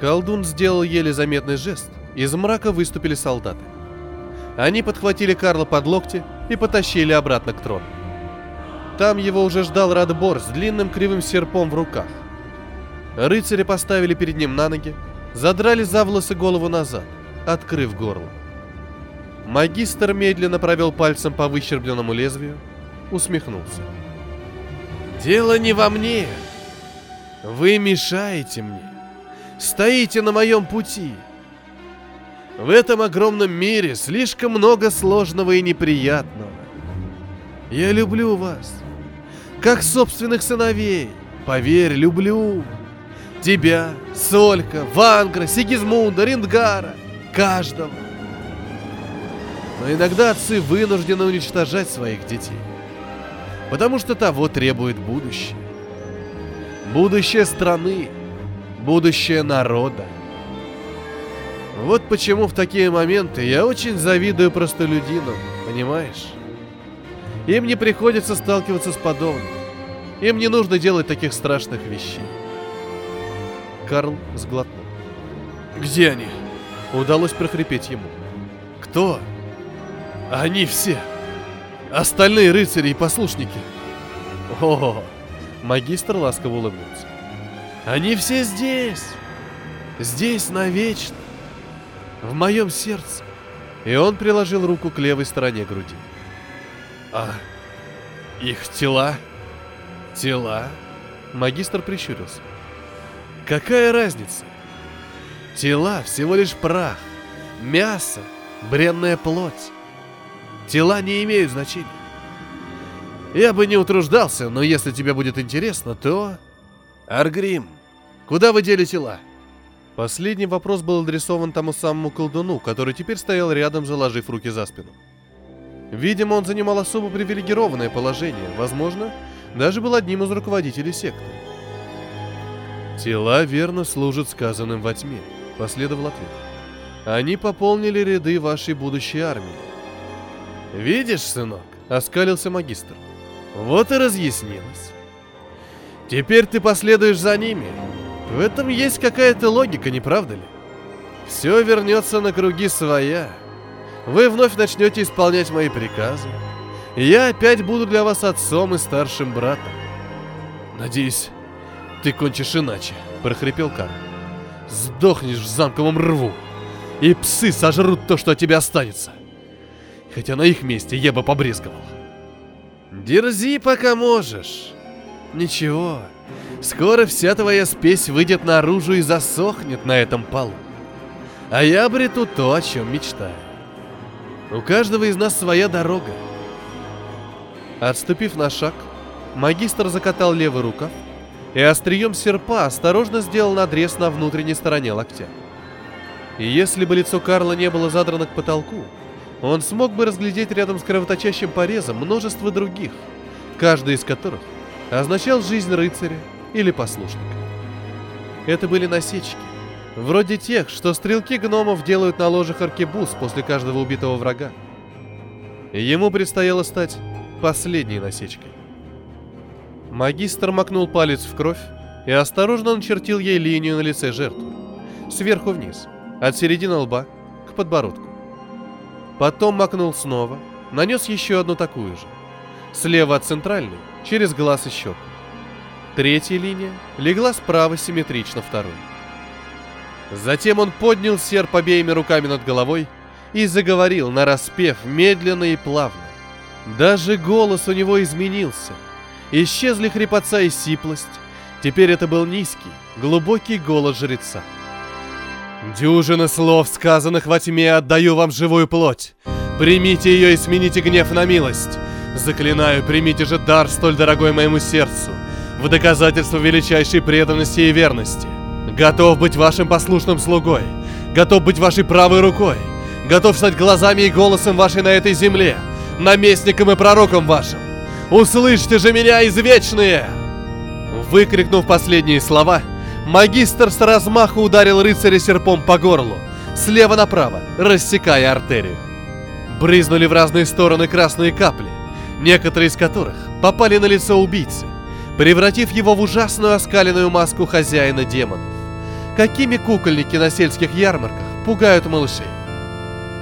Колдун сделал еле заметный жест, из мрака выступили солдаты. Они подхватили Карла под локти и потащили обратно к трону. Там его уже ждал Радбор с длинным кривым серпом в руках. Рыцари поставили перед ним на ноги, задрали за волосы голову назад, открыв горло. Магистр медленно провел пальцем по выщербленному лезвию, усмехнулся. «Дело не во мне. Вы мешаете мне. Стоите на моем пути. В этом огромном мире слишком много сложного и неприятного. Я люблю вас, как собственных сыновей. Поверь, люблю. Тебя, Солька, Вангра, Сигизмунда, Рингара, каждого. Но иногда отцы вынуждены уничтожать своих детей, потому что того требует будущее. Будущее страны, будущее народа. Вот почему в такие моменты я очень завидую простолюдинам, понимаешь? Им не приходится сталкиваться с подобным. Им не нужно делать таких страшных вещей. Карл сглотнул. «Где они?» Удалось прохрипеть ему. «Кто?» «Они все! Остальные рыцари и послушники!» «О!» Магистр ласково улыбнулся. «Они все здесь! Здесь навечно! В моем сердце!» И он приложил руку к левой стороне груди. «А их тела?» «Тела?» Магистр прищурился. Какая разница? Тела всего лишь прах, мясо, бренная плоть. Тела не имеют значения. Я бы не утруждался, но если тебе будет интересно, то... Аргрим, куда вы дели тела? Последний вопрос был адресован тому самому колдуну, который теперь стоял рядом, заложив руки за спину. Видимо, он занимал особо привилегированное положение, возможно, даже был одним из руководителей секты. «Тела верно служат сказанным во тьме», — последовал ответ. «Они пополнили ряды вашей будущей армии». «Видишь, сынок?» — оскалился магистр. «Вот и разъяснилось. Теперь ты последуешь за ними. В этом есть какая-то логика, не правда ли? Все вернется на круги своя. Вы вновь начнете исполнять мои приказы. Я опять буду для вас отцом и старшим братом. Надеюсь, «Ты кончишь иначе», — прохрипел Карл. «Сдохнешь в замковом рву, и псы сожрут то, что от тебя останется. Хотя на их месте я бы побрезговал». «Дерзи, пока можешь. Ничего, скоро вся твоя спесь выйдет наружу и засохнет на этом полу. А я обрету то, о чем мечтаю. У каждого из нас своя дорога». Отступив на шаг, магистр закатал левый рукав, и острием серпа осторожно сделал надрез на внутренней стороне локтя. И если бы лицо Карла не было задрано к потолку, он смог бы разглядеть рядом с кровоточащим порезом множество других, каждый из которых означал жизнь рыцаря или послушника. Это были насечки, вроде тех, что стрелки гномов делают на ложах аркебуз после каждого убитого врага. ему предстояло стать последней насечкой. Магистр макнул палец в кровь и осторожно начертил ей линию на лице жертвы. Сверху вниз, от середины лба к подбородку. Потом макнул снова, нанес еще одну такую же. Слева от центральной, через глаз и щеку. Третья линия легла справа симметрично второй. Затем он поднял серп обеими руками над головой и заговорил на распев медленно и плавно. Даже голос у него изменился – Исчезли хрипотца и сиплость. Теперь это был низкий, глубокий голос жреца. «Дюжина слов, сказанных во тьме, отдаю вам живую плоть. Примите ее и смените гнев на милость. Заклинаю, примите же дар, столь дорогой моему сердцу, в доказательство величайшей преданности и верности. Готов быть вашим послушным слугой, готов быть вашей правой рукой, готов стать глазами и голосом вашей на этой земле, наместником и пророком вашим. Услышьте же меня, извечные!» Выкрикнув последние слова, магистр с размаху ударил рыцаря серпом по горлу, слева направо, рассекая артерию. Брызнули в разные стороны красные капли, некоторые из которых попали на лицо убийцы, превратив его в ужасную оскаленную маску хозяина демонов, какими кукольники на сельских ярмарках пугают малышей.